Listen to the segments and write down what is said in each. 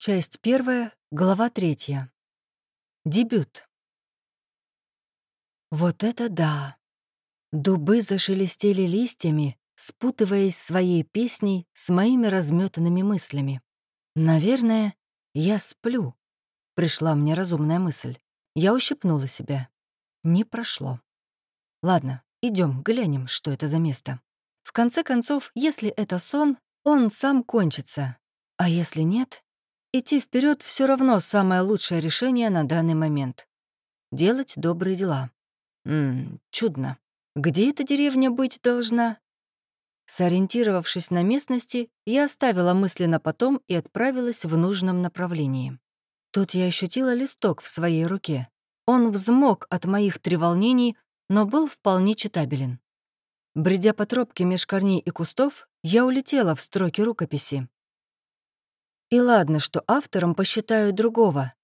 Часть первая, глава третья. Дебют. Вот это да! Дубы зашелестели листьями, спутываясь своей песней с моими разметанными мыслями. Наверное, я сплю. Пришла мне разумная мысль. Я ущипнула себя. Не прошло. Ладно, идем, глянем, что это за место. В конце концов, если это сон, он сам кончится. А если нет, Идти вперед все равно самое лучшее решение на данный момент. Делать добрые дела. Ммм, чудно. Где эта деревня быть должна? Сориентировавшись на местности, я оставила мысли на потом и отправилась в нужном направлении. Тут я ощутила листок в своей руке. Он взмок от моих треволнений, но был вполне читабелен. Бредя по тропке меж корней и кустов, я улетела в строки рукописи. И ладно, что автором посчитаю другого.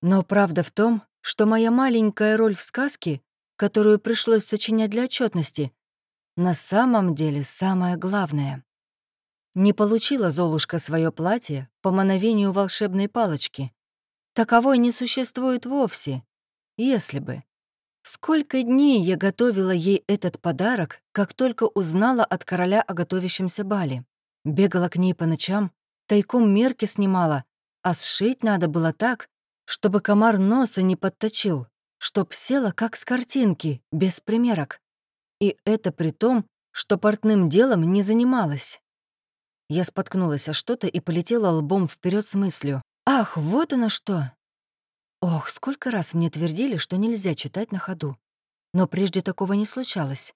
Но правда в том, что моя маленькая роль в сказке, которую пришлось сочинять для отчетности, на самом деле самое главное. Не получила Золушка свое платье по мановению волшебной палочки. Таковой не существует вовсе, если бы. Сколько дней я готовила ей этот подарок, как только узнала от короля о готовящемся бале. Бегала к ней по ночам, Тайком мерки снимала, а сшить надо было так, чтобы комар носа не подточил, чтоб села как с картинки, без примерок. И это при том, что портным делом не занималась. Я споткнулась о что-то и полетела лбом вперед с мыслью. «Ах, вот оно что!» Ох, сколько раз мне твердили, что нельзя читать на ходу. Но прежде такого не случалось.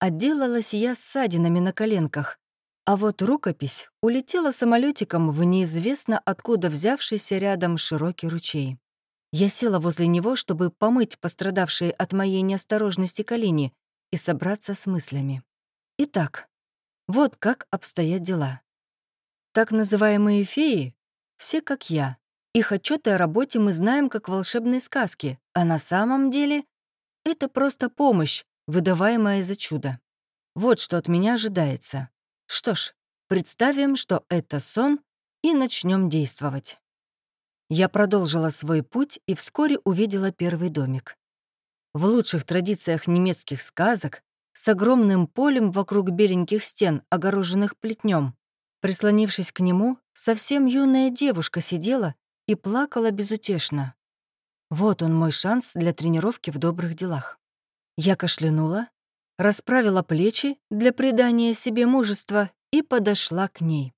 Отделалась я ссадинами на коленках, а вот рукопись улетела самолетиком в неизвестно откуда взявшийся рядом широкий ручей. Я села возле него, чтобы помыть пострадавшие от моей неосторожности колени и собраться с мыслями. Итак, вот как обстоят дела. Так называемые феи — все как я. Их отчеты о работе мы знаем как волшебные сказки, а на самом деле это просто помощь, выдаваемая за чудо. Вот что от меня ожидается. Что ж, представим, что это сон, и начнем действовать. Я продолжила свой путь и вскоре увидела первый домик. В лучших традициях немецких сказок с огромным полем вокруг беленьких стен, огороженных плетнем. Прислонившись к нему, совсем юная девушка сидела и плакала безутешно. Вот он мой шанс для тренировки в добрых делах. Я кашлянула, расправила плечи для придания себе мужества и подошла к ней.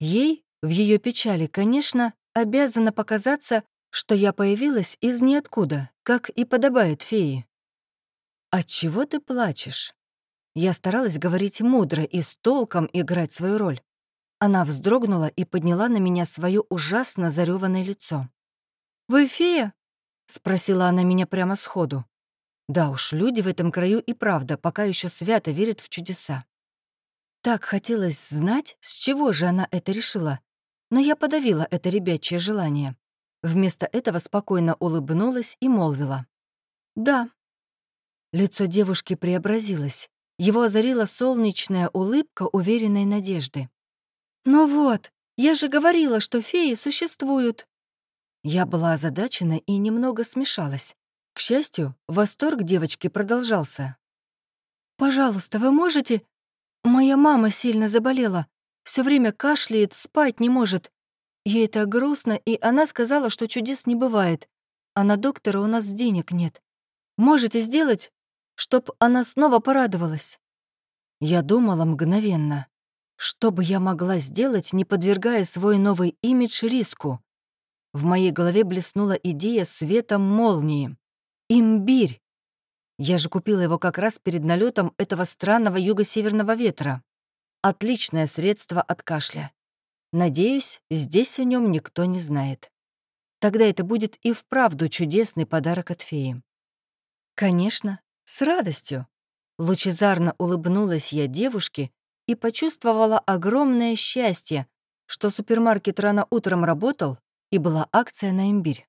Ей, в ее печали, конечно, обязано показаться, что я появилась из ниоткуда, как и подобает фее. «Отчего ты плачешь?» Я старалась говорить мудро и с толком играть свою роль. Она вздрогнула и подняла на меня свое ужасно зареванное лицо. «Вы фея?» — спросила она меня прямо сходу. Да уж, люди в этом краю и правда пока еще свято верят в чудеса. Так хотелось знать, с чего же она это решила, но я подавила это ребячье желание. Вместо этого спокойно улыбнулась и молвила. «Да». Лицо девушки преобразилось. Его озарила солнечная улыбка уверенной надежды. «Ну вот, я же говорила, что феи существуют». Я была озадачена и немного смешалась. К счастью, восторг девочки продолжался. «Пожалуйста, вы можете...» «Моя мама сильно заболела. Все время кашляет, спать не может. Ей это грустно, и она сказала, что чудес не бывает. А на доктора у нас денег нет. Можете сделать, чтоб она снова порадовалась?» Я думала мгновенно. Что бы я могла сделать, не подвергая свой новый имидж риску? В моей голове блеснула идея светом молнии. Имбирь. Я же купила его как раз перед налетом этого странного юго-северного ветра. Отличное средство от кашля. Надеюсь, здесь о нем никто не знает. Тогда это будет и вправду чудесный подарок от феи. Конечно, с радостью. Лучезарно улыбнулась я девушке и почувствовала огромное счастье, что супермаркет рано утром работал и была акция на имбирь.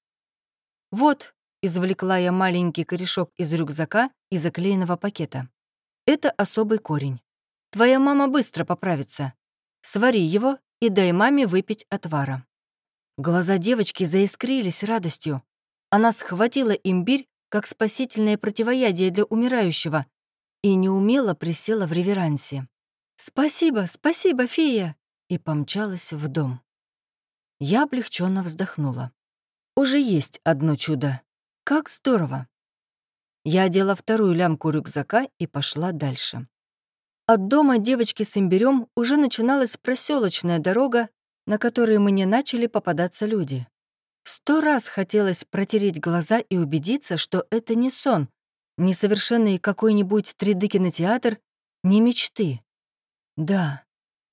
Вот, Извлекла я маленький корешок из рюкзака и заклеенного пакета. Это особый корень. Твоя мама быстро поправится. Свари его и дай маме выпить отвара. Глаза девочки заискрились радостью. Она схватила имбирь, как спасительное противоядие для умирающего, и неумело присела в реверансе. «Спасибо, спасибо, фея!» и помчалась в дом. Я облегченно вздохнула. Уже есть одно чудо. Как здорово! Я одела вторую лямку рюкзака и пошла дальше. От дома девочки с имбирем уже начиналась проселочная дорога, на которой мне начали попадаться люди. Сто раз хотелось протереть глаза и убедиться, что это не сон, не совершенный какой-нибудь 3D-кинотеатр, не мечты. Да,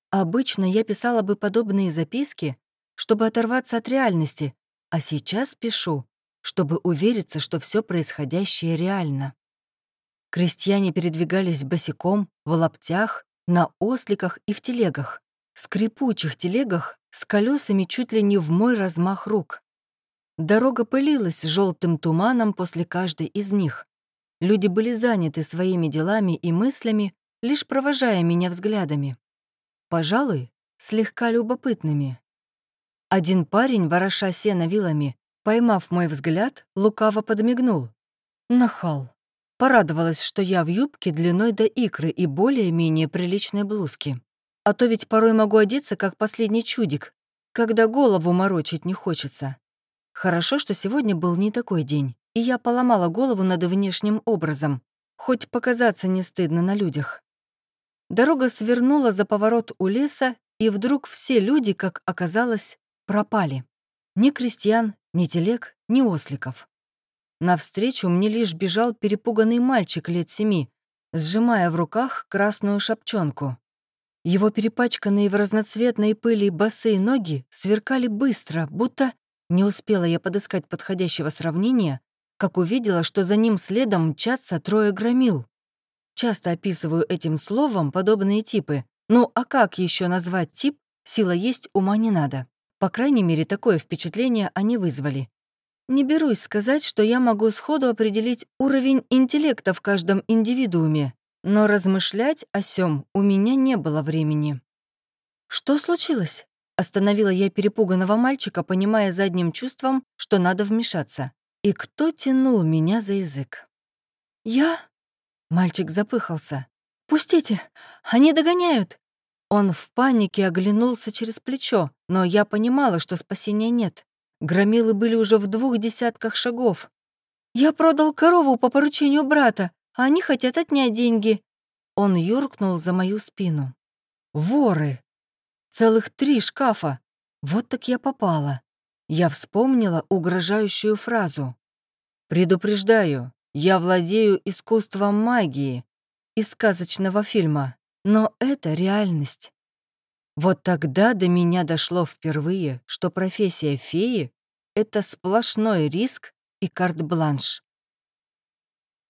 обычно я писала бы подобные записки, чтобы оторваться от реальности, а сейчас пишу, чтобы увериться, что все происходящее реально. Крестьяне передвигались босиком, в лаптях, на осликах и в телегах, скрипучих телегах с колесами чуть ли не в мой размах рук. Дорога пылилась желтым туманом после каждой из них. Люди были заняты своими делами и мыслями, лишь провожая меня взглядами. Пожалуй, слегка любопытными. Один парень, вороша сено вилами, поймав мой взгляд, лукаво подмигнул. Нахал. Порадовалась, что я в юбке длиной до икры и более-менее приличной блузке. А то ведь порой могу одеться, как последний чудик, когда голову морочить не хочется. Хорошо, что сегодня был не такой день, и я поломала голову над внешним образом, хоть показаться не стыдно на людях. Дорога свернула за поворот у леса, и вдруг все люди, как оказалось, пропали. Ни крестьян, ни телег, ни осликов. Навстречу мне лишь бежал перепуганный мальчик лет семи, сжимая в руках красную шапчонку. Его перепачканные в разноцветной пыли босые ноги сверкали быстро, будто не успела я подыскать подходящего сравнения, как увидела, что за ним следом мчатся трое громил. Часто описываю этим словом подобные типы. Ну а как еще назвать тип, сила есть, ума не надо. По крайней мере, такое впечатление они вызвали. Не берусь сказать, что я могу сходу определить уровень интеллекта в каждом индивидууме, но размышлять о сём у меня не было времени. «Что случилось?» — остановила я перепуганного мальчика, понимая задним чувством, что надо вмешаться. И кто тянул меня за язык? «Я?» — мальчик запыхался. «Пустите! Они догоняют!» Он в панике оглянулся через плечо, но я понимала, что спасения нет. Громилы были уже в двух десятках шагов. «Я продал корову по поручению брата а они хотят отнять деньги». Он юркнул за мою спину. «Воры! Целых три шкафа! Вот так я попала!» Я вспомнила угрожающую фразу. «Предупреждаю, я владею искусством магии» из сказочного фильма, но это реальность. Вот тогда до меня дошло впервые, что профессия феи — это сплошной риск и карт-бланш.